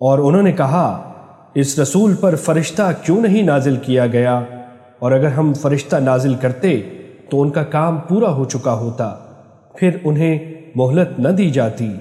اور انہوں نے کہا، اس رسول پر فرشتہ کیوں نہیں نازل کیا گیا؟ اور اگر ہم فرشتہ نازل کرتے تو ان کا کام پورا ہو چکا ہوتا، پھر انہیں مہلت نہ دی جاتی۔